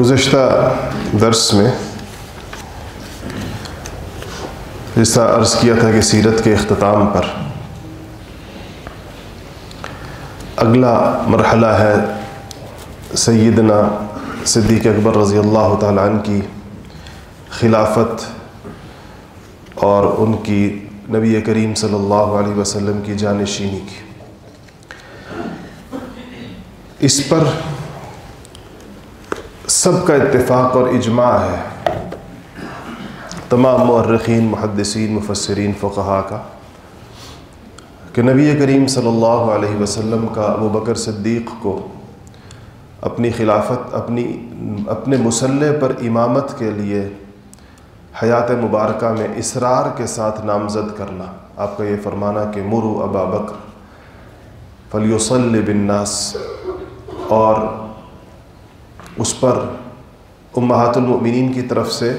گزشتہ درس میں جس طرح عرض کیا تھا کہ سیرت کے اختتام پر اگلا مرحلہ ہے سیدنا صدیق اکبر رضی اللہ تعالیٰ عنہ کی خلافت اور ان کی نبی کریم صلی اللہ علیہ وسلم کی جانشینی کی۔ اس پر سب کا اتفاق اور اجماع ہے۔ تمام مورخین محدثین، مفسرین فقہا کا۔ کہ نبی کریم صلی اللہ علیہ وسلم کا ابو بکر صدیق کو اپنی خلافت، اپنی، اپنے مسلح پر امامت کے لیے حیات مبارکہ میں اسرار کے ساتھ نامزد کرنا۔ آپ کا یہ فرمانا کہ مرو ابا بکر فلیوسل بنناس اور اس پر امہات المؤمنین کی طرف سے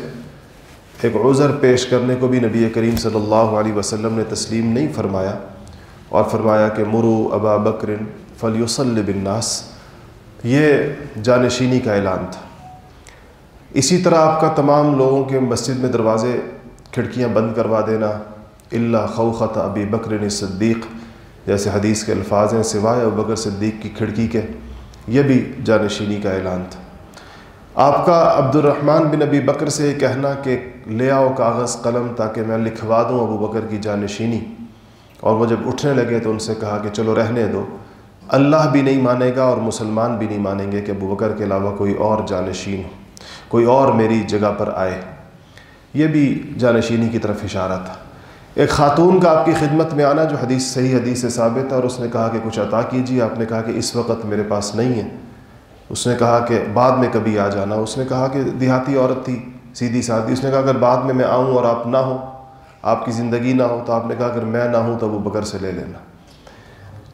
ایک عذر پیش کرنے کو بھی نبی کریم صلی اللہ علیہ وسلم نے تسلیم نہیں فرمایا اور فرمایا کہ مرو ابا بکر فلیوسل بنناس یہ جانشینی کا اعلان تھا۔ اسی طرح آپ کا تمام لوگوں کے مسجد میں دروازے کھڑکیاں بند کروا دینا اللہ خوخت ابی بکر صدیق، جیسے حدیث کے الفاظ ہیں، سوائے ابو بکر صدیق کی کھڑکی کے، یہ بھی جانشینی کا اعلان تھا۔ آپ کا عبد الرحمن بن ابی بکر سے یہ کہنا کہ لے آؤ کاغذ قلم تاکہ میں لکھوا دوں ابو بکر کی جانشینی۔ اور وہ جب اٹھنے لگے تو ان سے کہا کہ چلو رہنے دو۔ اللہ بھی نہیں مانے گا اور مسلمان بھی نہیں مانیں گے کہ ابو بکر کے علاوہ کوئی اور جانشین ہو۔ کوئی اور میری جگہ پر آئے۔ یہ بھی جانشینی کی طرف اشارہ تھا۔ ایک خاتون کا آپ کی خدمت میں آنا جو حدیث، صحیح حدیث سے ثابت ہے اور اس نے کہا کہ کچھ عطا کیجیے۔ آپ نے کہا کہ اس وقت میرے پاس نہیں ہے۔ اس نے کہا کہ بعد میں کبھی آ جانا۔ اس نے کہا کہ دیہاتی عورت تھی، سیدھی سادھی اس نے کہا اگر بعد میں میں آؤں اور آپ نہ ہو آپ کی زندگی نہ ہو، تو آپ نے کہا اگر میں نہ ہوں تو وہ بکر سے لے لینا۔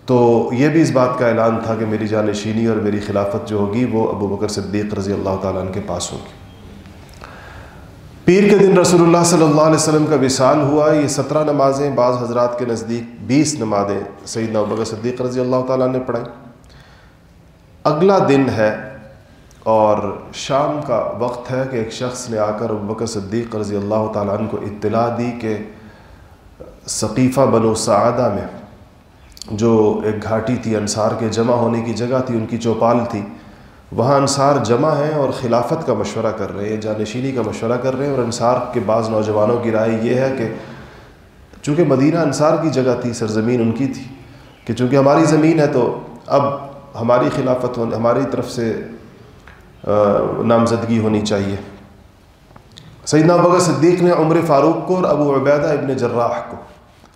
تو یہ بھی اس بات کا اعلان تھا کہ میری جانشینی اور میری خلافت جو ہوگی وہ ابو بکر صدیق رضی اللہ تعالیٰ عنہ کے پاس ہوگی۔ پیر کے دن رسول اللہ صلی اللہ علیہ وسلم کا وصال ہوا۔ یہ سترہ نمازیں بعض حضرات کے نزدیک بیس نمازیں سیدنا ابو بکر صدیق رضی اللہ تعالیٰ نے پڑھائیں اگلا دن ہے اور شام کا وقت ہے کہ ایک شخص نے آ کر ابو بکر صدیق رضی اللہ تعالیٰ عنہ کو اطلاع دی کہ ثقیفہ بنو سعادہ میں جو ایک گھاٹی تھی انصار کے جمع ہونے کی جگہ تھی، ان کی چوپال تھی، وہاں انصار جمع ہیں اور خلافت کا مشورہ کر رہے ہیں، جانشینی کا مشورہ کر رہے ہیں اور انصار کے بعض نوجوانوں کی رائے یہ ہے کہ چونکہ مدینہ انصار کی جگہ تھی، سرزمین ان کی تھی، کہ چونکہ ہماری زمین ہے تو اب ہماری خلافت ہماری طرف سے نامزدگی ہونی چاہیے۔ سیدنا بغیر صدیق نے عمر فاروق کو اور ابو عبیدہ ابن جراح کو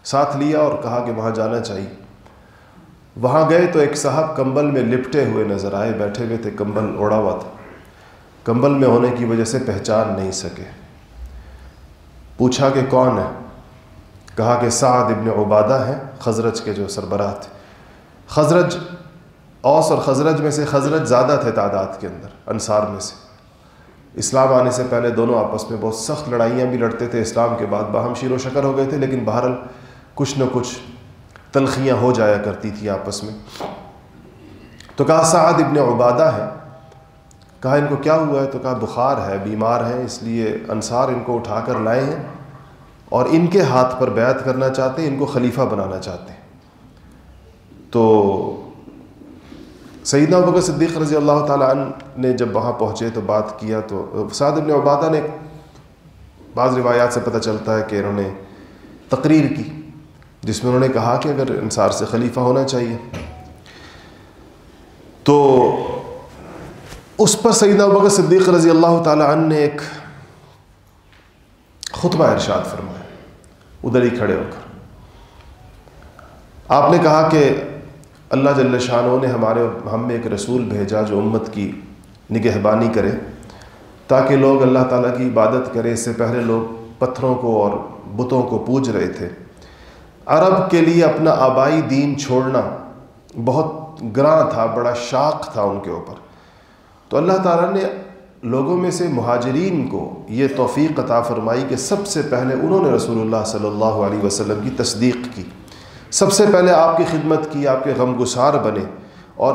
ساتھ لیا اور کہا کہ وہاں جانا چاہیے۔ وہاں گئے تو ایک صاحب کمبل میں لپٹے ہوئے نظر آئے، بیٹھے ہوئے تھے، کمبل اوڑا ہوا تھا۔ کمبل میں ہونے کی وجہ سے پہچان نہیں سکے۔ پوچھا کہ کون ہے؟ کہا کہ سعد ابن عبادہ ہیں، خزرج کے جو سربراہ تھے۔ خزرج اوس اور خزرج میں سے خزرج زیادہ تھے تعداد کے اندر، انصار میں سے۔ اسلام آنے سے پہلے دونوں آپس میں بہت سخت لڑائیاں بھی لڑتے تھے۔ اسلام کے بعد باہم شیر و شکر ہو گئے تھے، لیکن بہرحال کچھ نہ کچھ تلخیاں ہو جایا کرتی تھی آپس میں۔ تو کہا، سعد ابن عبادہ ہے۔ کہا، ان کو کیا ہوا ہے؟ تو کہا، بخار ہے، بیمار ہیں، اس لیے انصار ان کو اٹھا کر لائے ہیں۔ اور ان کے ہاتھ پر بیعت کرنا چاہتے ہیں، ان کو خلیفہ بنانا چاہتے ہیں۔ تو سیدنا بکر صدیق رضی اللہ تعالیٰ عنہ نے جب وہاں پہنچے تو بات کیا تو سعد ابن عبادہ نے بعض روایات سے پتہ چلتا ہے کہ انہوں نے تقریر کی، جس میں انہوں نے کہا کہ اگر انصار سے خلیفہ ہونا چاہیے۔ تو اس پر سیدنا بکر صدیق رضی اللہ تعالیٰ عنہ نے ایک خطبہ ارشاد فرمایا۔ ادھر ہی کھڑے ہو کر۔ آپ نے کہا کہ اللہ جل شاہ نے ہمارے ہم میں ایک رسول بھیجا جو امت کی نگہبانی کرے، تاکہ لوگ اللہ تعالیٰ کی عبادت کرے۔ اس سے پہلے لوگ پتھروں کو اور بتوں کو پوج رہے تھے۔ عرب کے لیے اپنا آبائی دین چھوڑنا بہت گراں تھا، بڑا شاق تھا ان کے اوپر۔ تو اللہ تعالیٰ نے لوگوں میں سے مہاجرین کو یہ توفیق عطا فرمائی کہ سب سے پہلے انہوں نے رسول اللہ صلی اللہ علیہ وسلم کی تصدیق کی۔ سب سے پہلے آپ کی خدمت کی، آپ کے غم گسار بنے اور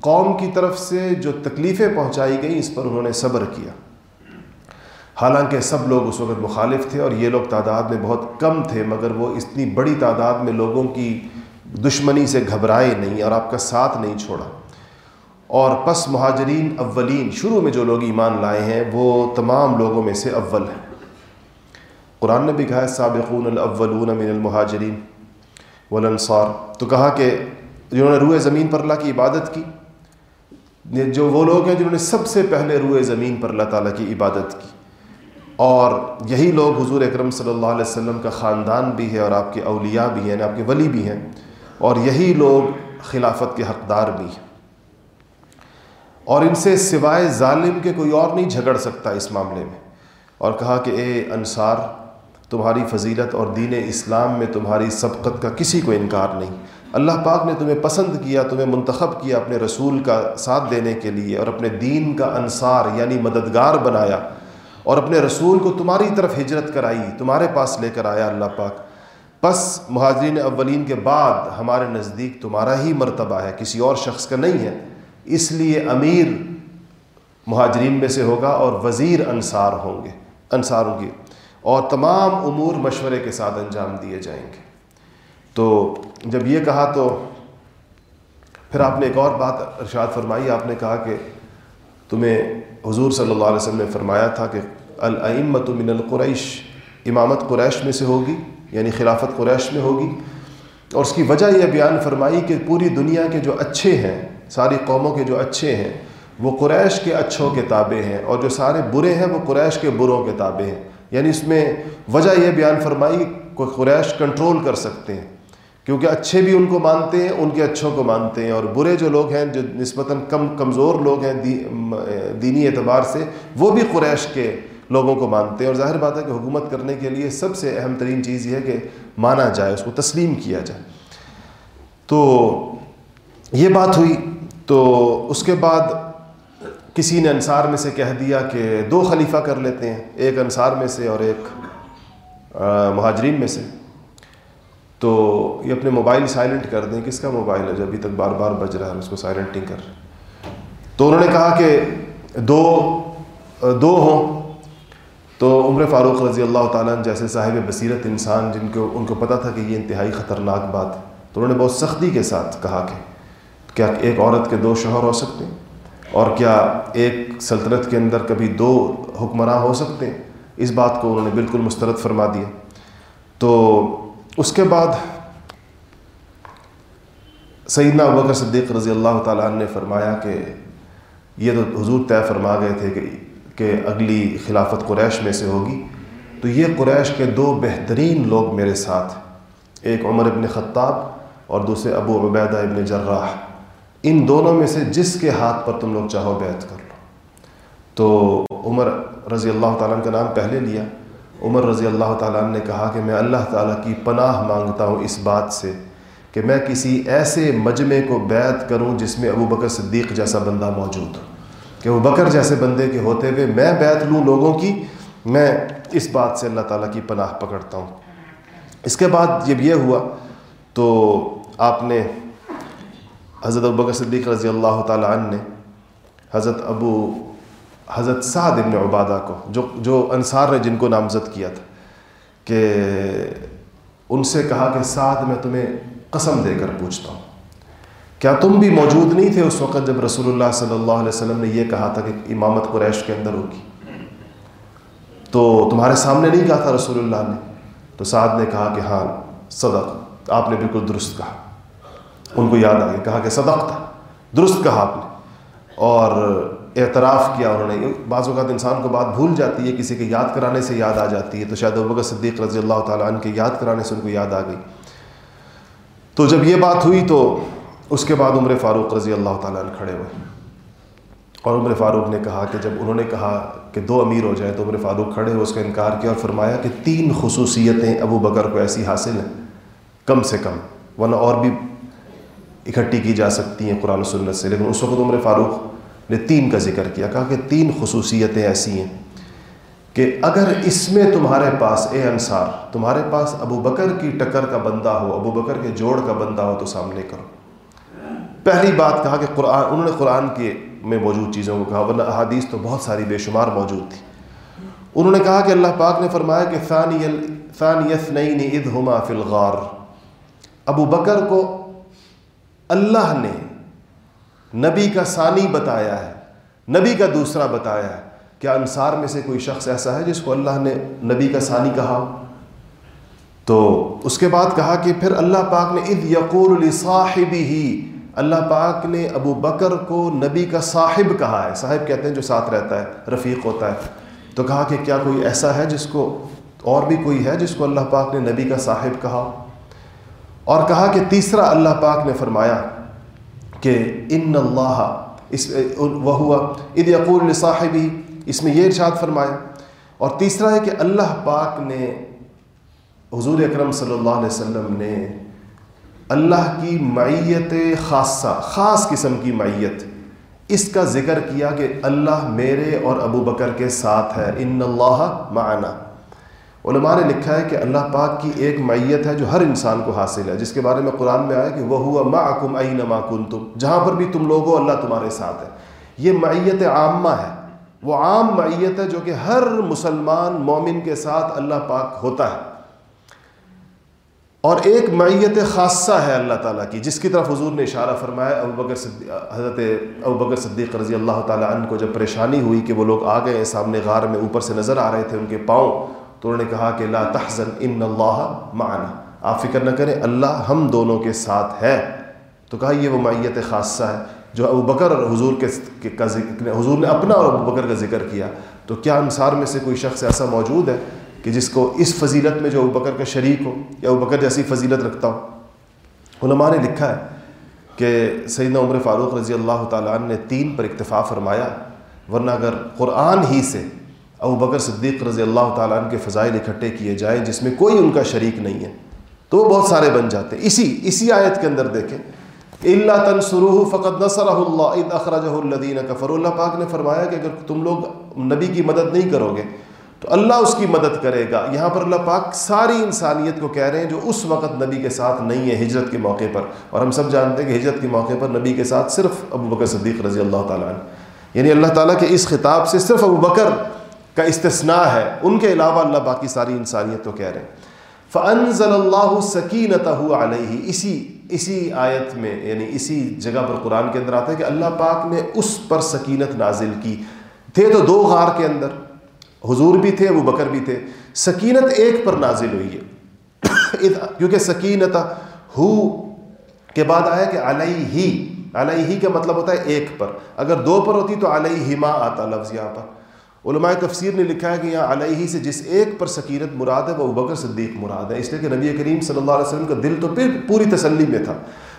قوم کی طرف سے جو تکلیفیں پہنچائی گئیں، اس پر انہوں نے صبر کیا۔ حالانکہ سب لوگ اس وقت مخالف تھے اور یہ لوگ تعداد میں بہت کم تھے، مگر وہ اتنی بڑی تعداد میں لوگوں کی دشمنی سے گھبرائے نہیں اور آپ کا ساتھ نہیں چھوڑا۔ اور پس مہاجرین اولین، شروع میں جو لوگ ایمان لائے ہیں، وہ تمام لوگوں میں سے اول ہیں۔ قرآن نے بھی کہا ہے، سابقون الاولون من المہاجرین۔ والانصار. تو کہا کہ جنہوں نے روئے زمین پر اللہ کی عبادت کی، جو وہ لوگ ہیں جنہوں نے سب سے پہلے روئے زمین پر اللہ تعالیٰ کی عبادت کی۔ اور یہی لوگ حضور اکرم صلی اللہ علیہ وسلم کا خاندان بھی ہے اور آپ کے اولیاء بھی ہیں یعنی آپ کے ولی بھی ہیں۔ اور یہی لوگ خلافت کے حقدار بھی ہیں۔ اور ان سے سوائے ظالم کے کوئی اور نہیں جھگڑ سکتا اس معاملے میں۔ اور کہا کہ اے انصار تمہاری فضیلت اور دین اسلام میں تمہاری سبقت کا کسی کو انکار نہیں۔ اللہ پاک نے تمہیں پسند کیا، تمہیں منتخب کیا اپنے رسول کا ساتھ دینے کے لیے اور اپنے دین کا انصار یعنی مددگار بنایا اور اپنے رسول کو تمہاری طرف ہجرت کرائی، تمہارے پاس لے کر آیا اللہ پاک۔ پس مہاجرین اولین کے بعد ہمارے نزدیک تمہارا ہی مرتبہ ہے، کسی اور شخص کا نہیں ہے۔ اس لیے امیر مہاجرین میں سے ہوگا اور وزیر انصار ہوں گے، انصاروں کی اور تمام امور مشورے کے ساتھ انجام دیے جائیں گے۔ تو جب یہ کہا تو پھر آپ نے ایک اور بات ارشاد فرمائی۔ آپ نے کہا کہ تمہیں حضور صلی اللہ علیہ وسلم نے فرمایا تھا کہ العمت من القریش، امامت قریش میں سے ہوگی یعنی خلافت قریش میں ہوگی۔ اور اس کی وجہ یہ بیان فرمائی کہ پوری دنیا کے جو اچھے ہیں، ساری قوموں کے جو اچھے ہیں، وہ قریش کے اچھوں کے تابع ہیں اور جو سارے برے ہیں، وہ قریش کے بروں کے تابع ہیں۔ یعنی اس میں وجہ یہ بیان فرمائی کو قریش کنٹرول کر سکتے ہیں، کیونکہ اچھے بھی ان کو مانتے ہیں، ان کے اچھوں کو مانتے ہیں، اور برے جو لوگ ہیں، جو نسبتاً کم کمزور لوگ ہیں دینی اعتبار سے، وہ بھی قریش کے لوگوں کو مانتے ہیں۔ اور ظاہر بات ہے کہ حکومت کرنے کے لیے سب سے اہم ترین چیز یہ ہے کہ مانا جائے، اس کو تسلیم کیا جائے۔ تو یہ بات ہوئی۔ تو اس کے بعد کسی نے انصار میں سے کہہ دیا کہ دو خلیفہ کر لیتے ہیں، ایک انصار میں سے اور ایک مہاجرین میں سے۔ تو یہ اپنے موبائل سائلنٹ کر دیں، کس کا موبائل ہے جو ابھی تک بار بار بج رہا ہے اس کو سائلنٹ نہیں کر تو انہوں نے کہا کہ دو دو ہوں۔ تو عمر فاروق رضی اللہ تعالیٰ جیسے صاحب بصیرت انسان جن کو، ان کو پتہ تھا کہ یہ انتہائی خطرناک بات۔ ہے تو انہوں نے بہت سختی کے ساتھ کہا کہ کیا ایک عورت کے دو شوہر ہو سکتے ہیں؟ اور کیا ایک سلطنت کے اندر کبھی دو حکمراں ہو سکتے ہیں؟ اس بات کو انہوں نے بالکل مسترد فرما دیا۔ تو اس کے بعد سیدنا ابکر صدیق رضی اللہ تعالیٰ عنہ نے فرمایا کہ یہ تو حضور طے فرما گئے تھے کہ کہ اگلی خلافت قریش میں سے ہوگی۔ تو یہ قریش کے دو بہترین لوگ میرے ساتھ، ایک عمر ابن خطاب اور دوسرے ابو عبیدہ ابن جراح۔ ان دونوں میں سے جس کے ہاتھ پر تم لوگ چاہو بیعت کر لو۔ تو عمر رضی اللہ تعالیٰ کا نام پہلے لیا۔ عمر رضی اللہ تعالیٰ نے کہا کہ میں اللہ تعالیٰ کی پناہ مانگتا ہوں اس بات سے کہ میں کسی ایسے مجمع کو بیعت کروں جس میں ابو بکر صدیق جیسا بندہ موجود ہو۔ کہ وہ بکر جیسے بندے کے ہوتے ہوئے میں بیعت لوں لوگوں کی، میں اس بات سے اللہ تعالیٰ کی پناہ پکڑتا ہوں۔ اس کے بعد جب یہ ہوا تو آپ نے حضرت ابو بکر صدیق رضی اللہ تعالیٰ عنہ نے حضرت ابو حضرت سعد ابن عبادہ کو، جو جو انصار نے جن کو نامزد کیا تھا، کہ ان سے کہا کہ سعد میں تمہیں قسم دے کر پوچھتا ہوں۔ کیا تم بھی موجود نہیں تھے اس وقت جب رسول اللہ صلی اللہ علیہ وسلم نے یہ کہا تھا کہ امامت قریش کے اندر ہوگی؟ تو تمہارے سامنے نہیں کہا تھا رسول اللہ نے؟ تو سعد نے کہا کہ ہاں صدق، آپ نے بالکل درست کہا۔ ان کو یاد آ گیا، کہا کہ صدق تھا درست کہا آپ نے۔ اور اعتراف کیا انہوں نے۔ بعض اوقات انسان کو بات بھول جاتی ہے، کسی کے یاد کرانے سے یاد آ جاتی ہے۔ تو شاید ابوبکر صدیق رضی اللہ تعالیٰ عنہ کے یاد کرانے سے ان کو یاد آ گئی۔ تو جب یہ بات ہوئی تو اس کے بعد عمر فاروق رضی اللہ تعالیٰ عنہ کھڑے ہوئے۔ اور عمر فاروق نے کہا کہ جب انہوں نے کہا کہ دو امیر ہو جائیں تو عمر فاروق کھڑے ہوئے، اس کا انکار کیا اور فرمایا کہ تین خصوصیتیں ابو بکر کو ایسی حاصل ہیں، کم سے کم۔ ورنہ اور بھی اکٹھی کی جا سکتی ہیں قرآن و سنت سے، لیکن اس وقت عمر فاروق نے تین کا ذکر کیا، کہا کہ تین خصوصیتیں ایسی ہیں کہ اگر اس میں تمہارے پاس، اے انصار، تمہارے پاس ابو بکر کی ٹکر کا بندہ ہو، ابو بکر کے جوڑ کا بندہ ہو، تو سامنے کرو۔ پہلی بات کہا کہ قرآن، انہوں نے قرآن کے میں موجود چیزوں کو کہا، ورنہ احادیث تو بہت ساری بے شمار موجود تھی۔ انہوں نے کہا کہ اللہ پاک نے فرمایا کہ ثانی ثانیت نئی اد ہما فلغار ابو بکر کو اللہ نے نبی کا ثانی بتایا ہے، نبی کا دوسرا بتایا ہے۔ کیا انصار میں سے کوئی شخص ایسا ہے جس کو اللہ نے نبی کا ثانی کہا؟ تو اس کے بعد کہا کہ پھر اللہ پاک نے اد یقول صاحبی ہی اللہ پاک نے ابو بکر کو نبی کا صاحب کہا ہے۔ صاحب کہتے ہیں جو ساتھ رہتا ہے، رفیق ہوتا ہے۔ تو کہا کہ کیا کوئی ایسا ہے جس کو اور بھی کوئی ہے جس کو اللہ پاک نے نبی کا صاحب کہا؟ اور کہا کہ تیسرا اللہ پاک نے فرمایا کہ ان اللہ اس وہ ہوا اد یقول صاحبی اس میں یہ ارشاد فرمایا، اور تیسرا ہے کہ اللہ پاک نے حضور اکرم صلی اللہ علیہ وسلم نے اللہ کی معیت خاصہ، خاص قسم کی معیت، اس کا ذکر کیا کہ اللہ میرے اور ابو بکر کے ساتھ ہے، ان اللہ معنا۔ علماء نے لکھا ہے کہ اللہ پاک کی ایک معیت ہے جو ہر انسان کو حاصل ہے، جس کے بارے میں قرآن میں آیا کہ وہ ہوا معکم این ما تم جہاں پر بھی تم لوگوں اللہ تمہارے ساتھ ہے۔ یہ معیت عامہ ہے۔ وہ عام معیت ہے جو کہ ہر مسلمان مومن کے ساتھ اللہ پاک ہوتا ہے۔ اور ایک معیت خاصہ ہے اللہ تعالیٰ کی، جس کی طرف حضور نے اشارہ فرمایا، ابو بکر صدیق حضرت ابو بکر صدیق رضی اللہ تعالیٰ عنہ کو جب پریشانی ہوئی کہ وہ لوگ آ گئے، سامنے غار میں اوپر سے نظر آ رہے تھے ان کے پاؤں تو انہوں نے کہا کہ لا تحزن ان اللہ معنا۔ آپ فکر نہ کریں، اللہ ہم دونوں کے ساتھ ہے۔ تو کہا یہ وہ معیت خاصہ ہے جو ابو بکر اور حضور کے کا ذکر حضور نے اپنا اور ابو بکر کا ذکر کیا۔ تو کیا انصار میں سے کوئی شخص ایسا موجود ہے کہ جس کو اس فضیلت میں جو ابو بکر کا شریک ہو یا ابو بکر جیسی فضیلت رکھتا ہو؟ علماء نے لکھا ہے کہ سیدنا عمر فاروق رضی اللہ تعالیٰ عنہ نے تین پر اکتفا فرمایا، ورنہ اگر قرآن ہی سے ابو بکر صدیق رضی اللہ تعالیٰ عنہ کے فضائل اکٹھے کیے جائیں جس میں کوئی ان کا شریک نہیں ہے، تو وہ بہت سارے بن جاتے اسی اسی آیت کے اندر دیکھیں۔ اللہ تنسروح فقط نصر اللہ اخراج الدین کفر اللہ پاک نے فرمایا کہ اگر تم لوگ نبی کی مدد نہیں کرو گے، تو اللہ اس کی مدد کرے گا۔ یہاں پر اللہ پاک ساری انسانیت کو کہہ رہے ہیں جو اس وقت نبی کے ساتھ نہیں ہے، ہجرت کے موقع پر۔ اور ہم سب جانتے ہیں کہ ہجرت کے موقع پر نبی کے ساتھ صرف ابو بکر صدیق رضی اللہ تعالیٰ عنہ۔ یعنی اللہ تعالیٰ کے اس خطاب سے صرف ابو بکر کا استثناء ہے۔ ان کے علاوہ اللہ باقی ساری انسانیت کو کہہ رہے ہیں فنضل اللہ سکینت علیہ اسی اسی آیت میں یعنی اسی جگہ پر قرآن کے اندر آتا ہے کہ اللہ پاک نے اس پر سکینت نازل کی۔ تھے تو دو غار کے اندر۔ حضور بھی تھے، ابو بکر بھی تھے۔ سکینت ایک پر نازل ہوئی ہے۔ کیونکہ سکینت ہو کے بعد آیا کہ علیہ ہی علیہ ہی کا مطلب ہوتا ہے ایک پر۔ اگر دو پر ہوتی تو علیہ ہی ماں آتا لفظ یہاں پر۔ علماء تفسیر نے لکھا ہے کہ یہاں علیہ ہی سے جس ایک پر سکینت مراد ہے، وہ ابو بکر صدیق مراد ہے۔ اس لیے کہ نبی کریم صلی اللہ علیہ وسلم کا دل تو پھر پوری تسلی میں تھا۔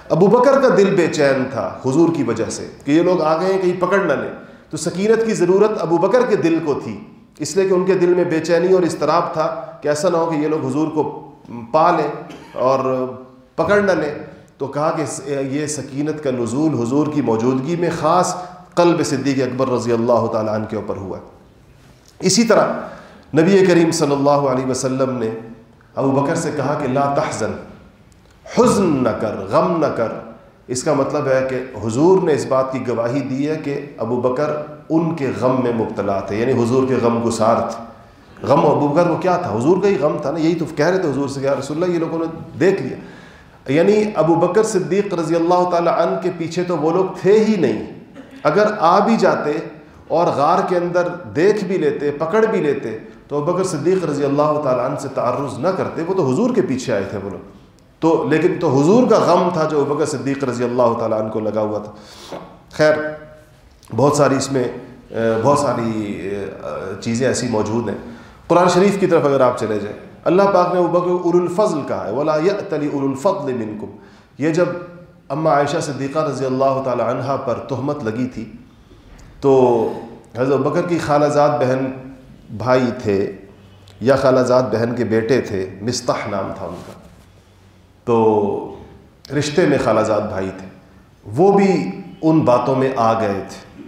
ابو بکر کا دل بے چین تھا حضور کی وجہ سے کہ یہ لوگ آ گئے ہیں، کہیں پکڑ نہ لیں۔ تو سکینت کی ضرورت ابو بکر کے دل کو تھی۔ اس لیے کہ ان کے دل میں بے چینی اور اضطراب تھا کہ ایسا نہ ہو کہ یہ لوگ حضور کو پا لیں اور پکڑ نہ لیں۔ تو کہا کہ یہ سکینت کا نزول حضور کی موجودگی میں خاص قلب صدیق اکبر رضی اللہ تعالیٰ عنہ کے اوپر ہوا۔ ہے اسی طرح نبی کریم صلی اللہ علیہ وسلم نے ابو بکر سے کہا کہ لا تحزن، حزن نہ کر، غم نہ کر۔ اس کا مطلب ہے کہ حضور نے اس بات کی گواہی دی ہے کہ ابو بکر ان کے غم میں مبتلا تھے یعنی حضور کے غم گسار تھے۔ غم ابو بکر، وہ کیا تھا؟ حضور کا ہی غم تھا نا، یہی تو کہہ رہے تھے حضور سے کہ رسول اللہ، یہ لوگوں نے دیکھ لیا۔ یعنی ابو بکر صدیق رضی اللہ تعالیٰ عنہ کے پیچھے تو وہ لوگ تھے ہی نہیں۔ اگر آ بھی جاتے اور غار کے اندر دیکھ بھی لیتے، پکڑ بھی لیتے۔ تو بکر صدیق رضی اللہ تعالیٰ عنہ سے تعرض نہ کرتے، وہ تو حضور کے پیچھے آئے تھے وہ لوگ۔ تو لیکن تو حضور کا غم تھا جو ابکر صدیق رضی اللہ تعالیٰ عنہ کو لگا ہوا تھا۔ خیر، بہت ساری اس میں، بہت ساری چیزیں ایسی موجود ہیں۔ قرآن شریف کی طرف اگر آپ چلے جائیں، اللہ پاک نے ابکر ار الفضل کہا ہے، ولا تلی ار الفضل منکم۔ یہ جب اماں عائشہ صدیقہ رضی اللہ تعالیٰ عنہ پر تہمت لگی تھی تو حضرت بکر کی خالہ زاد بہن بھائی تھے یا خالہ زاد بہن کے بیٹے تھے، مستح نام تھا ان کا۔ تو رشتے میں خالہ زاد بھائی تھے۔ وہ بھی ان باتوں میں آ گئے تھے۔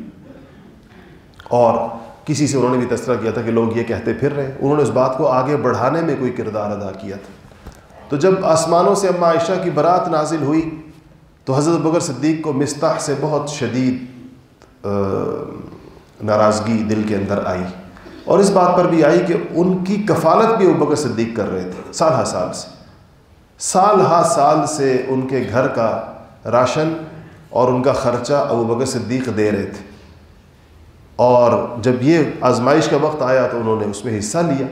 اور کسی سے انہوں نے بھی تذکرہ کیا تھا کہ لوگ یہ کہتے پھر رہے۔ انہوں نے اس بات کو آگے بڑھانے میں کوئی کردار ادا کیا تھا۔ تو جب آسمانوں سے اماں عائشہ کی برات نازل ہوئی، تو حضرت بکر صدیق کو مستح سے بہت شدید ناراضگی دل کے اندر آئی۔ اور اس بات پر بھی آئی کہ ان کی کفالت بھی ابو بکر صدیق کر رہے تھے، سال ہا سال سے۔ سال ہا سال سے ان کے گھر کا راشن اور ان کا خرچہ ابو بکر صدیق دے رہے تھے۔ اور جب یہ آزمائش کا وقت آیا تو انہوں نے اس میں حصہ لیا۔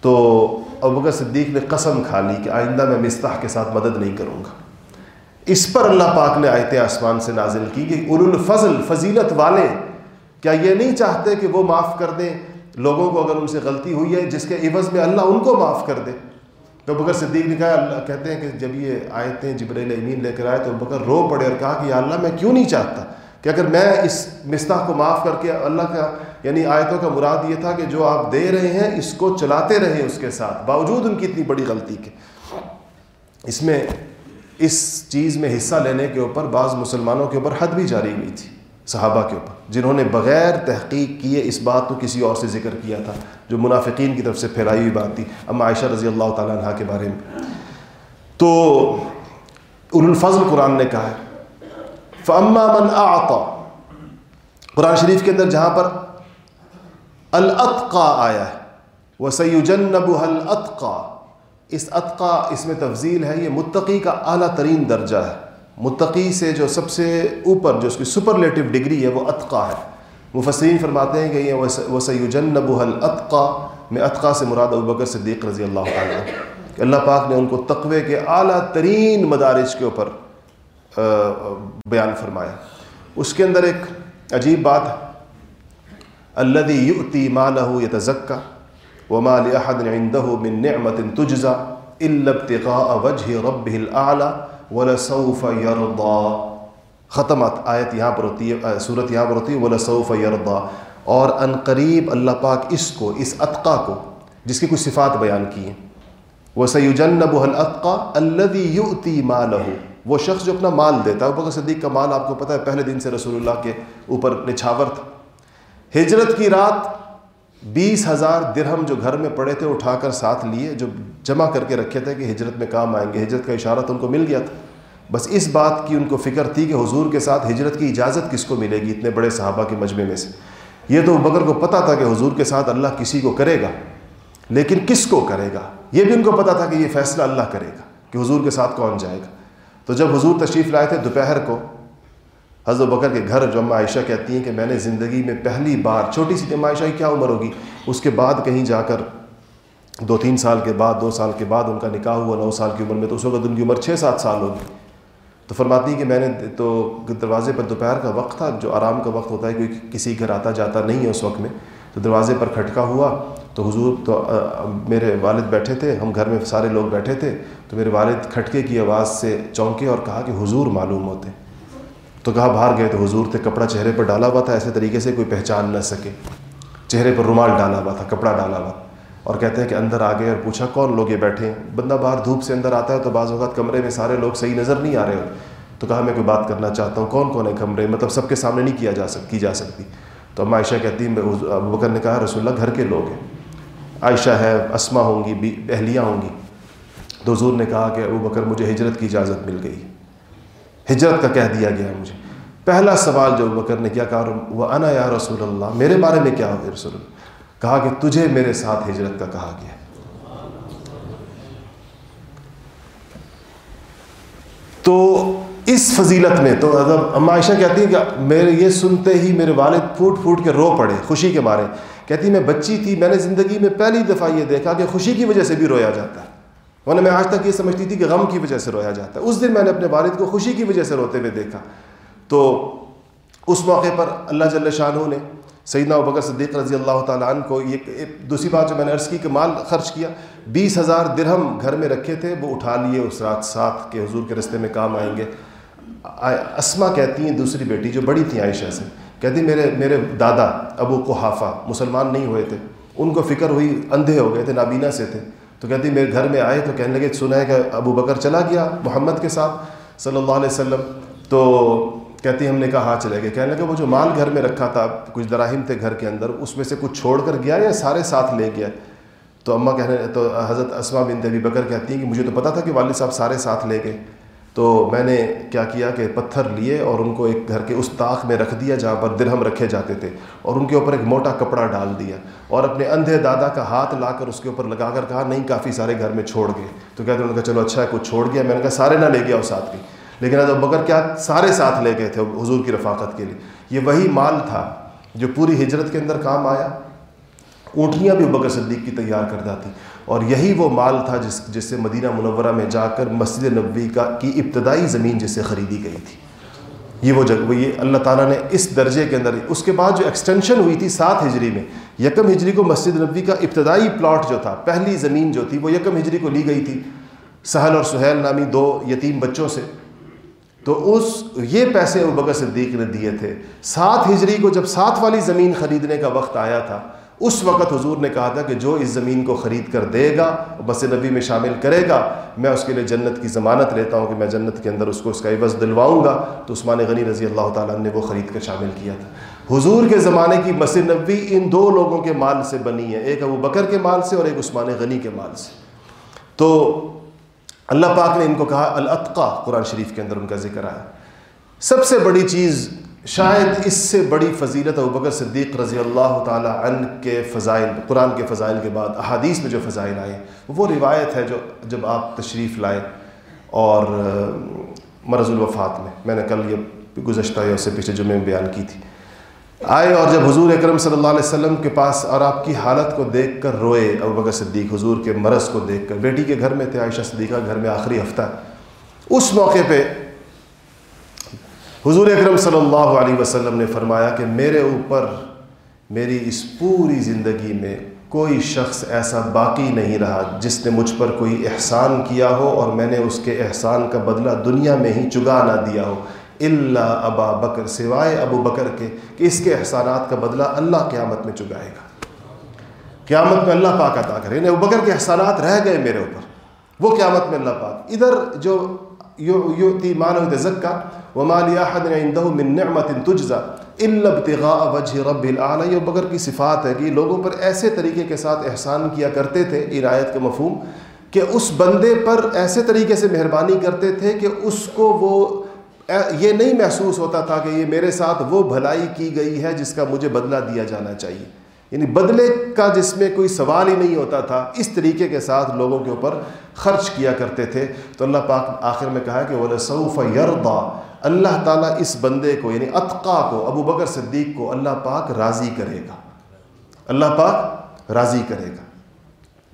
تو ابو بکر صدیق نے قسم کھا لی کہ آئندہ میں مستح کے ساتھ مدد نہیں کروں گا۔ اس پر اللہ پاک نے آیت آسمان سے نازل کی کہ ار الفضل، فضیلت والے، کیا یہ نہیں چاہتے کہ وہ معاف کر دیں؟ لوگوں کو اگر ان سے غلطی ہوئی ہے، جس کے عوض میں اللہ ان کو معاف کر دے۔ تو بکر صدیق نے کہا، اللہ کہتے ہیں کہ جب یہ آیتیں جبریل امین لے کر آئے تو بکر رو پڑے اور کہا کہ یا اللہ میں کیوں نہیں چاہتا؟ کہ اگر میں اس مستح کو معاف کر کے اللہ کا یعنی آیتوں کا مراد یہ تھا کہ جو آپ دے رہے ہیں، اس کو چلاتے رہیں اس کے ساتھ، باوجود ان کی اتنی بڑی غلطی کے۔ اس میں اس چیز میں حصہ لینے کے اوپر بعض مسلمانوں کے اوپر حد بھی جاری ہوئی تھی، صحابہ کے اوپر، جنہوں نے بغیر تحقیق کیے اس بات کو کسی اور سے ذکر کیا تھا، جو منافقین کی طرف سے پھیلائی ہوئی بات تھی، اما عائشہ رضی اللہ تعالیٰ عنہ کے بارے میں۔ تو الفضل قرآن نے کہا ہے فما من آتا قرآن شریف کے اندر جہاں پر العطقا آیا ہے وہ سیوجنب العطقا اس عطقا اس میں تفضیل ہے، یہ متقی کا اعلیٰ ترین درجہ ہے۔ متقی سے جو سب سے اوپر، جو اس کی سپرلیٹو ڈگری ہے، وہ عطقا ہے۔ مفسرین فرماتے ہیں کہ یہ وہ سیوجنب العطقا میں عطقا سے مراد ابو بکر صدیق رضی اللہ تعالیٰ کہ اللہ پاک نے ان کو تقوی کے اعلیٰ ترین مدارج کے اوپر بیان فرمایا۔ اس کے اندر ایک عجیب بات الذي يؤتي ماله يتزكى وما لاحد عنده من نعمه تجزى الا ابتغاء وجه ربه الاعلى ولسوف يرضى. ختمت آیت یہاں پر ہوتی ہے صورت یہاں پر ہوتی ہے، ولسوف يرضى. اور ان قریب اللہ پاک اس کو، اس اتقا کو، جس کی کچھ صفات بیان کی ہیں. وسيجنبها الاتقى الذي يؤتي ماله. وہ شخص جو اپنا مال دیتا ہے بکر صدیق کا مال آپ کو پتہ ہے، پہلے دن سے رسول اللہ کے اوپر نچھاور تھا. ہجرت کی رات بیس ہزار درہم جو گھر میں پڑے تھے اٹھا کر ساتھ لیے، جو جمع کر کے رکھے تھے کہ ہجرت میں کام آئیں گے۔ ہجرت کا اشارہ تو ان کو مل گیا تھا۔ بس اس بات کی ان کو فکر تھی کہ حضور کے ساتھ ہجرت کی اجازت کس کو ملے گی اتنے بڑے صحابہ کے مجمع میں سے۔ یہ تو بکر کو پتہ تھا کہ حضور کے ساتھ اللہ کسی کو کرے گا، لیکن کس کو کرے گا؟ یہ بھی ان کو پتہ تھا کہ یہ فیصلہ اللہ کرے گا کہ حضور کے ساتھ کون جائے گا۔ تو جب حضور تشریف لائے تھے دوپہر کو حضرت بکر کے گھر جو اما عائشہ کہتی ہیں کہ میں نے زندگی میں پہلی بار چھوٹی سی اما عائشہ کی کیا عمر ہوگی؟ اس کے بعد کہیں جا کر دو تین سال کے بعد، دو سال کے بعد ان کا نکاح ہوا، نو سال کی عمر میں، تو اس وقت ان کی عمر چھ سات سال ہوگی۔ تو فرماتی کہ میں نے تو دروازے پر دوپہر کا وقت تھا، جو آرام کا وقت ہوتا ہے کیونکہ کسی گھر آتا جاتا نہیں ہے اس وقت میں۔ تو دروازے پر کھٹکا ہوا، تو حضور تو میرے والد بیٹھے تھے، ہم گھر میں سارے لوگ بیٹھے تھے، تو میرے والد کھٹکے کی آواز سے چونکے اور کہا کہ حضور معلوم ہوتے۔ تو کہا باہر گئے تو حضور تھے کپڑا چہرے پر ڈالا ہوا تھا، ایسے طریقے سے کوئی پہچان نہ سکے۔ چہرے پر رومال ڈالا ہوا تھا، کپڑا ڈالا ہوا۔ اور کہتے ہیں کہ اندر آ گئے اور پوچھا، کون لوگ یہ بیٹھے ہیں؟ بندہ باہر دھوپ سے اندر آتا ہے تو بعض اوقات کمرے میں سارے لوگ صحیح نظر نہیں آ رہے ہو تو کہا، میں کوئی بات کرنا چاہتا ہوں، کون کون ہے کمرے؟ مطلب سب کے سامنے نہیں کیا جا سک، کی جا سکتی۔ تو اب عائشہ کہتی ہیں ابو بکر نے کہا، رسول اللہ، گھر کے لوگ ہیں۔ عائشہ ہے اسما ہوں گی اہلیاں ہوں گی۔ تو حضور نے کہا کہ ابو بکر، مجھے ہجرت کی اجازت مل گئی۔ ہجرت کا کہہ دیا گیا مجھے۔ پہلا سوال جو بکر نے کیا، کہا وہ انا یا رسول اللہ میرے بارے میں کیا ہو رسول اللہ؟ کہا کہ تجھے میرے ساتھ ہجرت کا کہا گیا تو اس فضیلت میں تو اما عائشہ کہتی ہیں کہ میرے یہ سنتے ہی میرے والد پھوٹ پھوٹ کے رو پڑے خوشی کے مارے، کہتی میں بچی تھی، میں نے زندگی میں پہلی دفعہ یہ دیکھا کہ خوشی کی وجہ سے بھی رویا جاتا ہے۔ ورنہ میں آج تک یہ سمجھتی تھی کہ غم کی وجہ سے رویا جاتا ہے۔ اس دن میں نے اپنے والد کو خوشی کی وجہ سے روتے ہوئے دیکھا۔ تو اس موقع پر اللہ جل شاہ نے سیدنا بکر صدیق رضی اللہ تعالیٰ عنہ کو یہ دوسری بات جو میں نے عرض کی کہ مال خرچ کیا۔ بیس ہزار درہم گھر میں رکھے تھے، وہ اٹھا لیے اس رات ساتھ کے حضور کے رستے میں کام آئیں گے۔ اسما کہتی ہیں دوسری بیٹی جو بڑی تھیں عائشہ سے۔ کہتی میرے میرے دادا ابو کو حافہ مسلمان نہیں ہوئے تھے۔ ان کو فکر ہوئی، اندھے ہو گئے تھے، نابینا سے تھے۔ تو کہتی میرے گھر میں آئے تو کہنے لگے، سنا ہے کہ ابو بکر چلا گیا محمد کے ساتھ صلی اللہ علیہ وسلم۔ تو کہتی ہم نے کہا ہاں چلے گئے۔ کہنے لگے، وہ جو مال گھر میں رکھا تھا، کچھ دراہم تھے گھر کے اندر، اس میں سے کچھ چھوڑ کر گیا یا سارے ساتھ لے گیا؟ تو اماں کہنے تو حضرت اسما بن ابی بکر کہتی ہیں کہ مجھے تو پتا تھا کہ والد صاحب سارے ساتھ لے گئے۔ تو میں نے کیا کیا کہ پتھر لیے اور ان کو ایک گھر کے اس طاق میں رکھ دیا جہاں پر درہم رکھے جاتے تھے اور ان کے اوپر ایک موٹا کپڑا ڈال دیا اور اپنے اندھے دادا کا ہاتھ لا کر اس کے اوپر لگا کر کہا، نہیں، کافی سارے گھر میں چھوڑ گئے۔ تو کہتے ہیں، ان کا چلو اچھا ہے، کچھ چھوڑ گیا۔ میں نے کہا، سارے نہ لے گیا اس ساتھ بھی لیکن اب بکر کیا سارے ساتھ لے گئے تھے حضور کی رفاقت کے لیے۔ یہ وہی مال تھا جو پوری ہجرت کے اندر کام آیا۔ اونٹنیاں بھی بکر صدیق کی تیار کردہ تھی اور یہی وہ مال تھا جس جس سے مدینہ منورہ میں جا کر مسجد نبوی کا کی ابتدائی زمین جسے خریدی گئی تھی۔ یہ وہ جگہ وہ یہ اللہ تعالیٰ نے اس درجے کے اندر اس کے بعد جو ایکسٹینشن ہوئی تھی سات ہجری میں، یکم ہجری کو مسجد نبوی کا ابتدائی پلاٹ جو تھا، پہلی زمین جو تھی، وہ یکم ہجری کو لی گئی تھی۔ سہل اور سہیل نامی دو یتیم بچوں سے۔ تو اس یہ پیسے ابو بکر صدیق نے دیے تھے۔ سات ہجری کو جب سات والی زمین خریدنے کا وقت آیا تھا اس وقت حضور نے کہا تھا کہ جو اس زمین کو خرید کر دے گا، بس نبی میں شامل کرے گا، میں اس کے لیے جنت کی ضمانت لیتا ہوں کہ میں جنت کے اندر اس کو اس کا عوض دلواؤں گا۔ تو عثمان غنی رضی اللہ تعالیٰ نے وہ خرید کر شامل کیا تھا۔ حضور کے زمانے کی مسجد نبی ان دو لوگوں کے مال سے بنی ہے، ایک ابو بکر کے مال سے اور ایک عثمان غنی کے مال سے۔ تو اللہ پاک نے ان کو کہا العطقہ قرآن شریف کے اندر ان کا ذکر آیا۔ سب سے بڑی چیز شاید اس سے بڑی فضیلت ابوبکر صدیق رضی اللہ تعالیٰ عنہ کے فضائل، قرآن کے فضائل کے بعد، احادیث میں جو فضائل آئے، وہ روایت ہے جو جب آپ تشریف لائے اور مرض الوفات میں میں نے کل یہ گزشتہ یا اس سے پیچھے جمعے میں بیان کی تھی۔ آئے اور جب حضور اکرم صلی اللہ علیہ وسلم کے پاس اور آپ کی حالت کو دیکھ کر روئے ابوبکر صدیق، حضور کے مرض کو دیکھ کر، بیٹی کے گھر میں تھے، عائشہ صدیقہ گھر میں آخری ہفتہ۔ اس موقع پہ حضور اکرم صلی اللہ علیہ وسلم نے فرمایا کہ میرے اوپر میری اس پوری زندگی میں کوئی شخص ایسا باقی نہیں رہا جس نے مجھ پر کوئی احسان کیا ہو اور میں نے اس کے احسان کا بدلہ دنیا میں ہی چگا نہ دیا ہو۔ اللہ ابا بکر، سوائے ابو بکر کے کہ اس کے احسانات کا بدلہ اللہ قیامت میں چگائے گا۔ قیامت میں اللہ پاک عطا کرے یعنی ابو بکر کے احسانات رہ گئے میرے اوپر، وہ قیامت میں اللہ پاک۔ ادھر جو یو مانو تزکا وما لأحد عنده من نعمت تجزا الا ابتغاء وجه رب العالى یہ بکر کی صفات ہے کہ لوگوں پر ایسے طریقے کے ساتھ احسان کیا کرتے تھے عنایت کا مفہوم، کہ اس بندے پر ایسے طریقے سے مہربانی کرتے تھے کہ اس کو وہ یہ نہیں محسوس ہوتا تھا کہ یہ میرے ساتھ وہ بھلائی کی گئی ہے جس کا مجھے بدلہ دیا جانا چاہیے۔ یعنی بدلے کا جس میں کوئی سوال ہی نہیں ہوتا تھا، اس طریقے کے ساتھ لوگوں کے اوپر خرچ کیا کرتے تھے، تو اللہ پاک آخر میں کہا کہ وہ یردا اللہ تعالیٰ اس بندے کو یعنی اتقا کو، ابو بکر صدیق کو اللہ پاک راضی کرے گا۔ اللہ پاک راضی کرے گا۔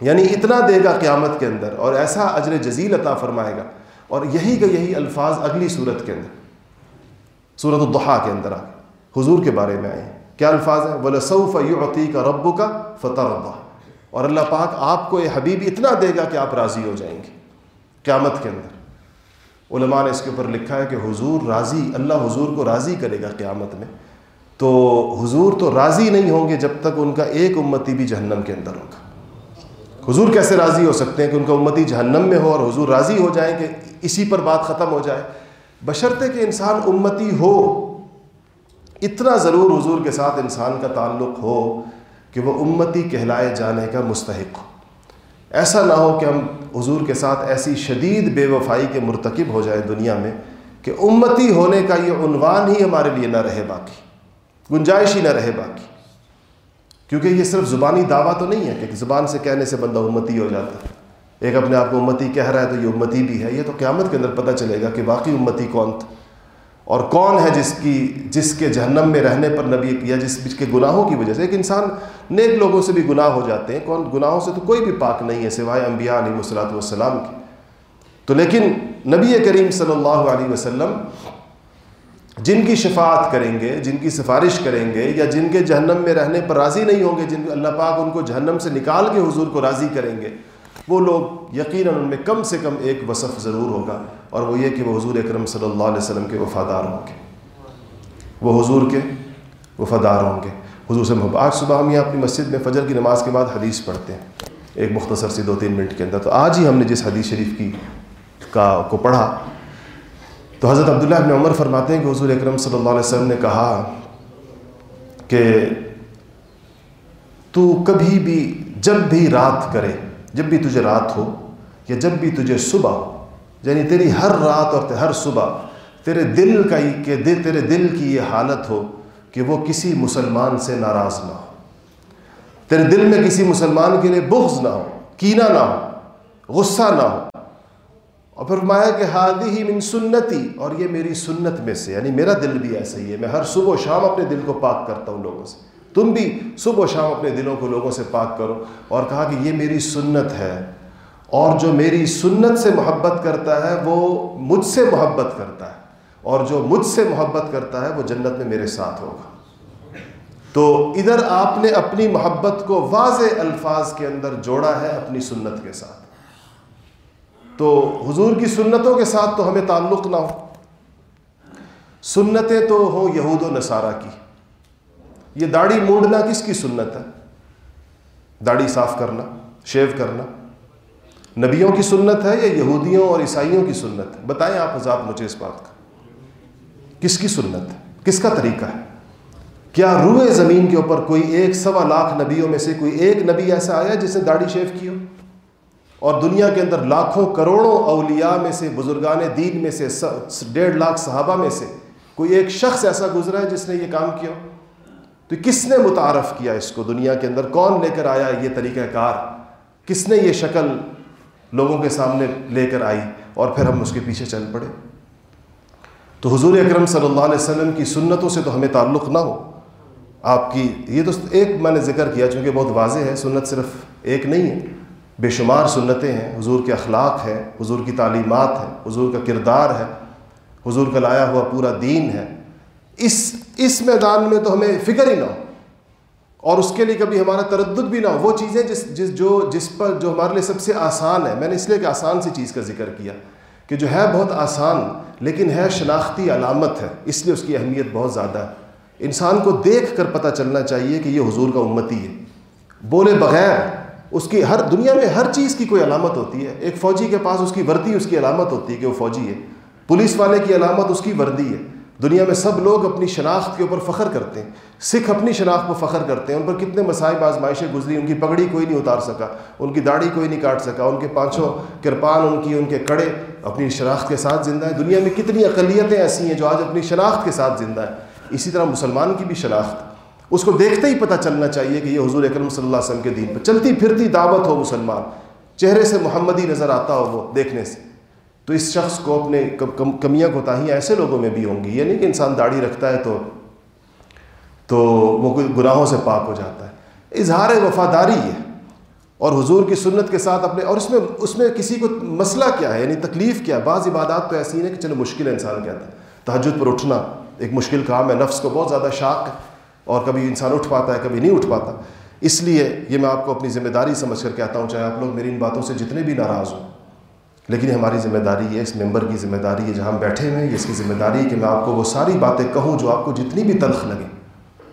یعنی اتنا دے گا قیامت کے اندر اور ایسا اجر جزیل عطا فرمائے گا۔ اور یہی کا یہی الفاظ اگلی صورت کے اندر صورت الضحا کے اندر آ حضور کے بارے میں آئے۔ کیا الفاظ ہیں؟ بولے صوف یعطی کا ربو کا فتح اور اللہ پاک آپ کو یہ حبیب اتنا دے گا کہ آپ راضی ہو جائیں گے۔ قیامت کے اندر۔ علماء نے اس کے اوپر لکھا ہے کہ حضور راضی، اللہ حضور کو راضی کرے گا قیامت میں۔ تو حضور تو راضی نہیں ہوں گے جب تک ان کا ایک امتی بھی جہنم کے اندر ہوگا۔ حضور کیسے راضی ہو سکتے ہیں کہ ان کا امتی جہنم میں ہو اور حضور راضی ہو جائیں کہ اسی پر بات ختم ہو جائے؟ بشرطے کہ انسان امتی ہو، اتنا ضرور حضور کے ساتھ انسان کا تعلق ہو۔ کہ وہ امتی کہلائے جانے کا مستحق ہو۔ ایسا نہ ہو کہ ہم حضور کے ساتھ ایسی شدید بے وفائی کے مرتکب ہو جائے دنیا میں کہ امتی ہونے کا یہ عنوان ہی ہمارے لیے نہ رہے باقی، گنجائش ہی نہ رہے باقی۔ کیونکہ یہ صرف زبانی دعویٰ تو نہیں ہے کہ زبان سے کہنے سے بندہ امتی ہو جاتا ہے۔ ایک اپنے آپ کو امتی کہہ رہا ہے تو یہ امتی بھی ہے، یہ تو قیامت کے اندر پتہ چلے گا کہ باقی امتی کون تھا۔ اور کون ہے جس کی جس کے جہنم میں رہنے پر نبی یا جس کے گناہوں کی وجہ سے؟ ایک انسان نیک لوگوں سے بھی گناہ ہو جاتے ہیں، کون گناہوں سے تو کوئی بھی پاک نہیں ہے سوائے انبیاء علیہ وصلاۃ والسلام کی تو لیکن نبی کریم صلی اللہ علیہ وسلم جن کی شفاعت کریں گے، جن کی سفارش کریں گے یا جن کے جہنم میں رہنے پر راضی نہیں ہوں گے، جن اللہ پاک ان کو جہنم سے نکال کے حضور کو راضی کریں گے، وہ لوگ یقیناً ان میں کم سے کم ایک وصف ضرور ہوگا۔ اور وہ یہ کہ وہ حضور اکرم صلی اللہ علیہ وسلم کے وفادار ہوں گے۔ وہ حضور کے وفادار ہوں گے۔ حضور سے محبت آج صبح ہم یہ اپنی مسجد میں فجر کی نماز کے بعد حدیث پڑھتے ہیں۔ ایک مختصر سی دو تین منٹ کے اندر۔ تو آج ہی ہم نے جس حدیث شریف کی کا کو پڑھا، تو حضرت عبداللہ ابن عمر فرماتے ہیں کہ حضور اکرم صلی اللہ علیہ وسلم نے کہا کہ تو کبھی بھی جب بھی رات کرے، جب بھی تجھے رات ہو یا جب بھی تجھے صبح ہو یعنی تیری ہر رات اور ہر صبح تیرے دل کا کہ تیرے دل کی یہ حالت ہو کہ وہ کسی مسلمان سے ناراض نہ ہو۔ تیرے دل میں کسی مسلمان کے لیے بغض نہ ہو، کینہ نہ ہو، غصہ نہ ہو۔ اور پھر مایا کہ ہادی ہی من سنتی، اور یہ میری سنت میں سے یعنی میرا دل بھی ایسا ہی ہے۔ میں ہر صبح و شام اپنے دل کو پاک کرتا ہوں لوگوں سے۔ تم بھی صبح و شام اپنے دلوں کو لوگوں سے پاک کرو۔ اور کہا کہ یہ میری سنت ہے۔ اور جو میری سنت سے محبت کرتا ہے، وہ مجھ سے محبت کرتا ہے۔ اور جو مجھ سے محبت کرتا ہے، وہ جنت میں میرے ساتھ ہوگا۔ تو ادھر آپ نے اپنی محبت کو واضح الفاظ کے اندر جوڑا ہے اپنی سنت کے ساتھ۔ تو حضور کی سنتوں کے ساتھ تو ہمیں تعلق نہ ہو۔ سنتیں تو ہوں یہود و نصارہ کی۔ یہ داڑھی مونڈنا کس کی سنت ہے؟ داڑھی صاف کرنا، شیو کرنا۔ نبیوں کی سنت ہے یا یہودیوں اور عیسائیوں کی سنت ہے؟ بتائیں آپ حضاب مجھے اس بات کا۔ کس کی سنت ہے؟ کس کا طریقہ ہے؟ کیا روئے زمین کے اوپر کوئی ایک سوا لاکھ نبیوں میں سے کوئی ایک نبی ایسا آیا جس نے داڑھی شیو کی ہو؟ اور دنیا کے اندر لاکھوں کروڑوں اولیاء میں سے، بزرگان دین میں سے ڈیڑھ لاکھ صحابہ میں سے کوئی ایک شخص ایسا گزرا ہے جس نے یہ کام کیا تو کس نے متعارف کیا اس کو دنیا کے اندر؟ کون لے کر آیا یہ طریقہ کار؟ کس نے یہ شکل لوگوں کے سامنے لے کر آئی اور پھر ہم اس کے پیچھے چل پڑے۔ تو حضور اکرم صلی اللہ علیہ وسلم کی سنتوں سے تو ہمیں تعلق نہ ہو۔ آپ کی یہ تو ایک میں نے ذکر کیا چونکہ بہت واضح ہے، سنت صرف ایک نہیں ہے۔ بے شمار سنتیں ہیں، حضور کے اخلاق ہیں، حضور کی تعلیمات ہیں، حضور کا کردار ہے، حضور کا لایا ہوا پورا دین ہے۔ اس اس میدان میں تو ہمیں فکر ہی نہ ہو۔ اور اس کے لیے کبھی ہمارا تردد بھی نہ ہو۔ وہ چیزیں جس جس، جو، جس پر، جو ہمارے لیے سب سے آسان ہے۔ میں نے اس لیے کہ آسان سی چیز کا ذکر کیا کہ جو ہے بہت آسان، لیکن ہے شناختی علامت ہے۔ اس لیے اس کی اہمیت بہت زیادہ ہے۔ انسان کو دیکھ کر پتہ چلنا چاہیے کہ یہ حضور کا امتی ہے۔ بولے بغیر اس کی ہر، دنیا میں ہر چیز کی کوئی علامت ہوتی ہے۔ ایک فوجی کے پاس اس کی وردی، اس کی علامت ہوتی ہے کہ وہ فوجی ہے۔ پولیس والے کی علامت اس کی وردی ہے۔ دنیا میں سب لوگ اپنی شناخت کے اوپر فخر کرتے ہیں۔ سکھ اپنی شناخت پر فخر کرتے ہیں۔ ان پر کتنے مسائب آزمائشیں گزری، ان کی پگڑی کوئی نہیں اتار سکا، ان کی داڑھی کوئی نہیں کاٹ سکا، ان کے پانچوں کرپان، ان کی، ان کے کڑے اپنی شناخت کے ساتھ زندہ ہیں۔ دنیا میں کتنی اقلیتیں ایسی ہیں جو آج اپنی شناخت کے ساتھ زندہ ہیں۔ اسی طرح مسلمان کی بھی شناخت۔ اس کو دیکھتے ہی پتہ چلنا چاہیے کہ یہ حضور اکرم صلی اللہ علیہ وسلم کے دین پر چلتی پھرتی دعوت ہو مسلمان۔ چہرے سے محمدی نظر آتا ہو وہ دیکھنے سے۔ تو اس شخص کو اپنے کمیاں کوتاہیاں ایسے لوگوں میں بھی ہوں گی۔ یہ نہیں کہ انسان داڑھی رکھتا ہے تو تو وہ کوئی گناہوں سے پاک ہو جاتا ہے۔ اظہار وفاداری ہے۔ اور حضور کی سنت کے ساتھ اپنے اور اس میں اس میں کسی کو مسئلہ کیا ہے؟ یعنی تکلیف کیا ہے؟ بعض عبادات تو ایسی ہیں کہ چلو مشکل ہے انسان کہتا ہے تحجد پر اٹھنا ایک مشکل کام ہے۔ نفس کو بہت زیادہ شاق ہے۔ اور کبھی انسان اٹھ پاتا ہے، کبھی نہیں اٹھ پاتا۔ اس لیے یہ میں آپ کو اپنی ذمہ داری سمجھ کر کہتا ہوں، چاہے آپ لوگ میری ان باتوں سے جتنے بھی ناراض ہوں۔ لیکن ہماری ذمہ داری ہے، اس ممبر کی ذمہ داری ہے جہاں ہم بیٹھے ہوئے ہیں اس کی ذمہ داری ہے کہ میں آپ کو وہ ساری باتیں کہوں جو آپ کو جتنی بھی تلخ لگیں۔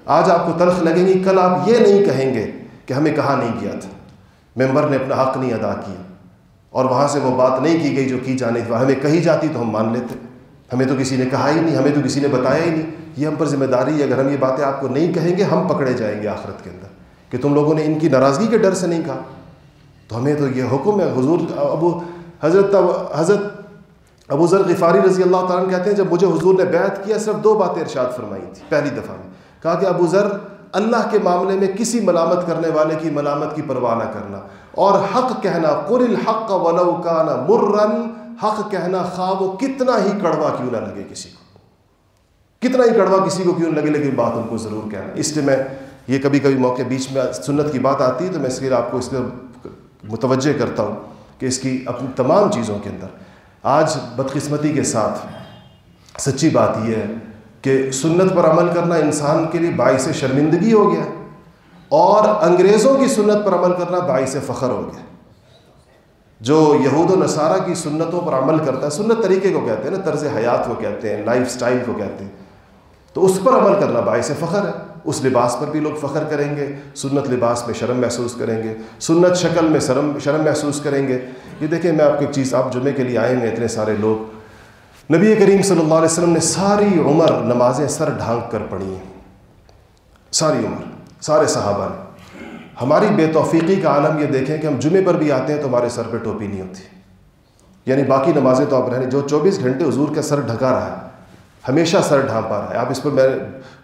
آج آپ کو تلخ لگیں گی، کل آپ یہ نہیں کہیں گے کہ ہمیں کہا نہیں کیا تھا۔ ممبر نے اپنا حق نہیں ادا کیا۔ اور وہاں سے وہ بات نہیں کی گئی جو کی جانے تھی ہمیں کہی جاتی تو ہم مان لیتے۔ ہمیں تو کسی نے کہا ہی نہیں، ہمیں تو کسی نے بتایا ہی نہیں۔ یہ ہم پر ذمہ داری ہے، اگر ہم یہ باتیں آپ کو نہیں کہیں گے، ہم پکڑے جائیں گے آخرت کے اندر۔ کہ تم لوگوں نے ان کی ناراضگی کے ڈر سے نہیں کہا۔ تو ہمیں تو یہ حکم ہے، حضور ابو حضرت حضرت ابو ذر غفاری رضی اللہ تعالیٰ کہتے ہیں، جب مجھے حضور نے بیعت کیا، صرف دو باتیں ارشاد فرمائی تھی پہلی دفعہ میں کہا کہ ابو ذر، اللہ کے معاملے میں کسی ملامت کرنے والے کی ملامت کی پرواہ نہ کرنا۔ اور حق کہنا قر الحق ولو کانا مرن حق کہنا خواہ وہ کتنا ہی کڑوا کیوں نہ لگے کسی کو۔ کتنا ہی کڑوا کسی کو کیوں نہ لگے، لیکن بات ان کو ضرور کہنا۔ اس لیے میں یہ کبھی کبھی موقع بیچ میں سنت کی بات آتی ہے، تو میں اس لیے آپ کو اس لیے متوجہ کرتا ہوں۔ کہ اس کی اپنی تمام چیزوں کے اندر۔ آج بدقسمتی کے ساتھ سچی بات یہ ہے کہ سنت پر عمل کرنا انسان کے لیے باعث شرمندگی ہو گیا اور انگریزوں کی سنت پر عمل کرنا باعث فخر ہو گیا۔ جو یہود و نصارہ کی سنتوں پر عمل کرتا ہے، سنت طریقے کو کہتے ہیں نا، طرز حیات کو کہتے ہیں، لائف سٹائل کو کہتے ہیں، تو اس پر عمل کرنا باعث فخر ہے۔ اس لباس پر بھی لوگ فخر کریں گے، سنت لباس میں شرم محسوس کریں گے، سنت شکل میں شرم شرم محسوس کریں گے۔ یہ دیکھیں، میں آپ کو ایک چیز، آپ جمعے کے لیے آئیں گے اتنے سارے لوگ۔ نبی کریم صلی اللہ علیہ وسلم نے ساری عمر نمازیں سر ڈھانک کر پڑھی ہیں۔ ساری عمر، سارے صحابہ نے۔ ہماری بے توفیقی کا عالم یہ دیکھیں کہ ہم جمعے پر بھی آتے ہیں تو ہمارے سر پہ ٹوپی نہیں ہوتی۔ یعنی باقی نمازیں تو آپ رہنے، جو چوبیس گھنٹے حضور کا سر ڈھکا رہا ہے۔ ہمیشہ سر ڈھانپا رہا ہے۔ آپ اس پر میں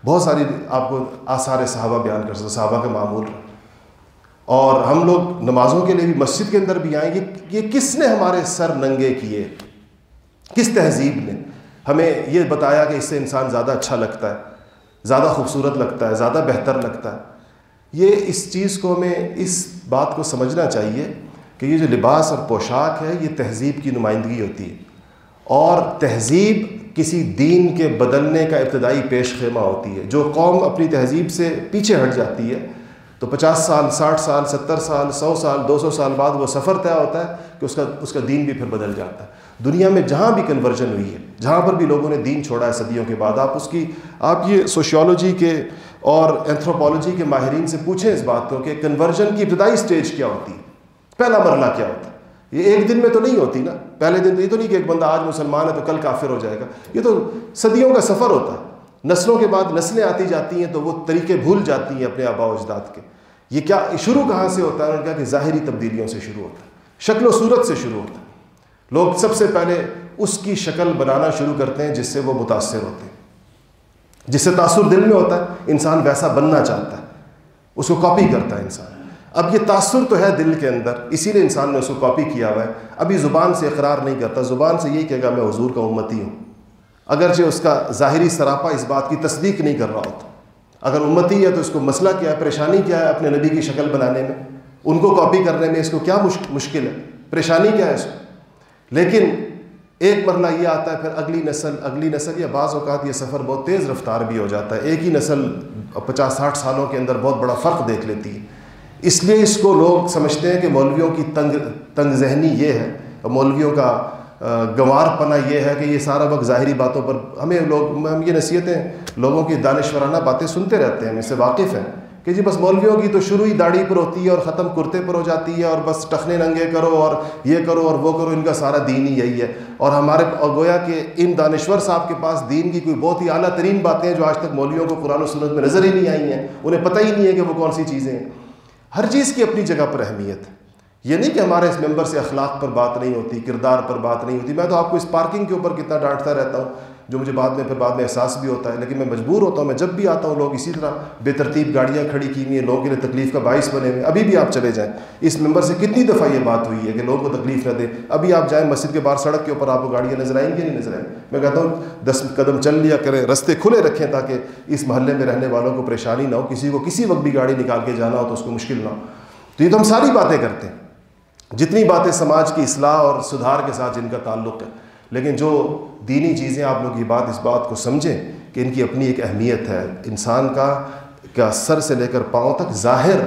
بہت ساری آپ کو آثار صحابہ بیان کر سکتے صحابہ کا معمول۔ اور ہم لوگ نمازوں کے لیے بھی مسجد کے اندر بھی آئیں گے یہ کس نے ہمارے سر ننگے کیے؟ کس تہذیب نے؟ ہمیں یہ بتایا کہ اس سے انسان زیادہ اچھا لگتا ہے، زیادہ خوبصورت لگتا ہے، زیادہ بہتر لگتا ہے۔ یہ اس چیز کو ہمیں، اس بات کو سمجھنا چاہیے کہ یہ جو لباس اور پوشاک ہے، یہ تہذیب کی نمائندگی ہوتی ہے۔ اور تہذیب کسی دین کے بدلنے کا ابتدائی پیش خیمہ ہوتی ہے، جو قوم اپنی تہذیب سے پیچھے ہٹ جاتی ہے۔ تو پچاس سال، ساٹھ سال، ستر سال، سو سال، دو سو سال بعد وہ سفر طے ہوتا ہے کہ اس کا اس کا دین بھی پھر بدل جاتا ہے۔ دنیا میں جہاں بھی کنورژن ہوئی ہے، جہاں پر بھی لوگوں نے دین چھوڑا ہے صدیوں کے بعد، آپ اس کی، آپ یہ سوشیولوجی کے اور اینتھروپولوجی کے ماہرین سے پوچھیں اس بات کو کہ کنورژن کی ابتدائی سٹیج کیا ہوتی ہے؟ پہلا مرحلہ کیا ہوتا ہے؟ یہ ایک دن میں تو نہیں ہوتی نا۔ پہلے دن تو یہ تو نہیں کہ ایک بندہ آج مسلمان ہے تو کل کافر ہو جائے گا۔ یہ تو صدیوں کا سفر ہوتا ہے۔ نسلوں کے بعد نسلیں آتی جاتی ہیں تو وہ طریقے بھول جاتی ہیں اپنے آبا و اجداد کے۔ یہ کیا شروع کہاں سے ہوتا ہے؟ انہوں نے کہا کہ ظاہری تبدیلیوں سے شروع ہوتا ہے۔ شکل و صورت سے شروع ہوتا ہے۔ لوگ سب سے پہلے اس کی شکل بنانا شروع کرتے ہیں جس سے وہ متاثر ہوتے ہیں۔ جس سے تاثر دل میں ہوتا ہے، انسان ویسا بننا چاہتا ہے۔ اس کو کاپی کرتا ہے انسان۔ اب یہ تاثر تو ہے دل کے اندر، اسی لیے انسان نے اس کو کاپی کیا ہوا ہے۔ ابھی زبان سے اقرار نہیں کرتا، زبان سے یہی کہے گا، میں حضور کا امتی ہوں۔ اگرچہ اس کا ظاہری سراپا اس بات کی تصدیق نہیں کر رہا ہوتا۔ اگر امتی ہے تو اس کو مسئلہ کیا ہے، پریشانی کیا ہے اپنے نبی کی شکل بنانے میں؟ ان کو کاپی کرنے میں اس کو کیا مشکل ہے؟ پریشانی کیا ہے اس کو؟ لیکن ایک مرلہ یہ آتا ہے، پھر اگلی نسل اگلی نسل، یا بعض اوقات یہ سفر بہت تیز رفتار بھی ہو جاتا ہے۔ ایک ہی نسل پچاس ساٹھ سالوں کے اندر بہت بڑا فرق دیکھ لیتی ہے۔ اس لیے اس کو لوگ سمجھتے ہیں کہ مولویوں کی تنگ تنگ ذہنی یہ ہے مولویوں کا گنوار پنا یہ ہے کہ یہ سارا وقت ظاہری باتوں پر ہمیں لوگ، ہم یہ نصیحتیں لوگوں کی دانشورانہ باتیں سنتے رہتے ہیں، ہم اس سے واقف ہیں۔ کہ جی بس مولویوں کی تو شروع ہی داڑھی پر ہوتی ہے اور ختم کرتے پر ہو جاتی ہے اور بس ٹخنے ننگے کرو اور یہ کرو اور وہ کرو، ان کا سارا دین ہی یہی ہے۔ اور ہمارے، اور گویا کہ ان دانشور صاحب کے پاس دین کی کوئی بہت ہی اعلیٰ ترین باتیں ہیں جو آج تک مولویوں کو قرآن و سنت میں نظر ہی نہیں آئی ہیں۔ انہیں پتہ ہی نہیں ہے کہ وہ کون سی چیزیں ہیں۔ ہر چیز کی اپنی جگہ پر اہمیت ہے۔ یہ نہیں کہ ہمارے اس ممبر سے اخلاق پر بات نہیں ہوتی، کردار پر بات نہیں ہوتی۔ میں تو آپ کو اس پارکنگ کے اوپر کتنا ڈانٹتا رہتا ہوں۔ جو مجھے بعد میں پھر بعد میں احساس بھی ہوتا ہے، لیکن میں مجبور ہوتا ہوں، میں جب بھی آتا ہوں، لوگ اسی طرح بے ترتیب گاڑیاں کھڑی کی ہوئی ہیں، لوگوں کے لیے تکلیف کا باعث بنے ہوئے ابھی بھی آپ چلے جائیں۔ اس ممبر سے کتنی دفعہ یہ بات ہوئی ہے کہ لوگوں کو تکلیف نہ دے ابھی آپ جائیں مسجد کے باہر سڑک کے اوپر، آپ کو گاڑیاں نظر آئیں گی نہیں نظر آئیں؟ میں کہتا ہوں، دس قدم چل لیا کریں، رستے کھلے رکھیں تاکہ اس محلے میں رہنے والوں کو پریشانی نہ ہو، کسی کو کسی وقت بھی گاڑی نکال کے جانا ہو تو اس کو مشکل نہ ہو۔ تو یہ تو ہم ساری باتیں کرتے ہیں۔ جتنی باتیں سماج کی اصلاح اور سدھار کے ساتھ جن کا تعلق ہے لیکن جو دینی چیزیں آپ لوگ یہ بات اس بات کو سمجھیں کہ ان کی اپنی ایک اہمیت ہے، انسان کا کیا سر سے لے کر پاؤں تک ظاہر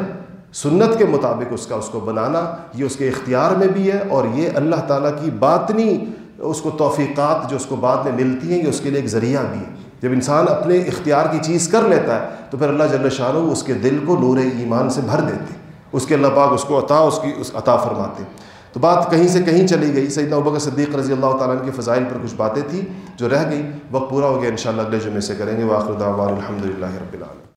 سنت کے مطابق اس کا اس کو بنانا، یہ اس کے اختیار میں بھی ہے اور یہ اللہ تعالیٰ کی باطنی اس کو توفیقات جو اس کو بعد میں ملتی ہیں، یہ اس کے لیے ایک ذریعہ بھی ہے۔ جب انسان اپنے اختیار کی چیز کر لیتا ہے تو پھر اللہ جل شاہ اس کے دل کو نور ایمان سے بھر دیتے اس کے اللہ پاک اس کو عطا، اس کی، اس عطا فرماتے تو بات کہیں سے کہیں چلی گئی۔ سیدنا ابکر صدیق رضی اللہ تعالیٰ عنہ کے فضائل پر کچھ باتیں تھیں جو رہ گئی وقت پورا ہو گیا، انشاءاللہ اگلے جمعے سے کریں گے۔ واخر دعوان الحمد للہ رب العالمین۔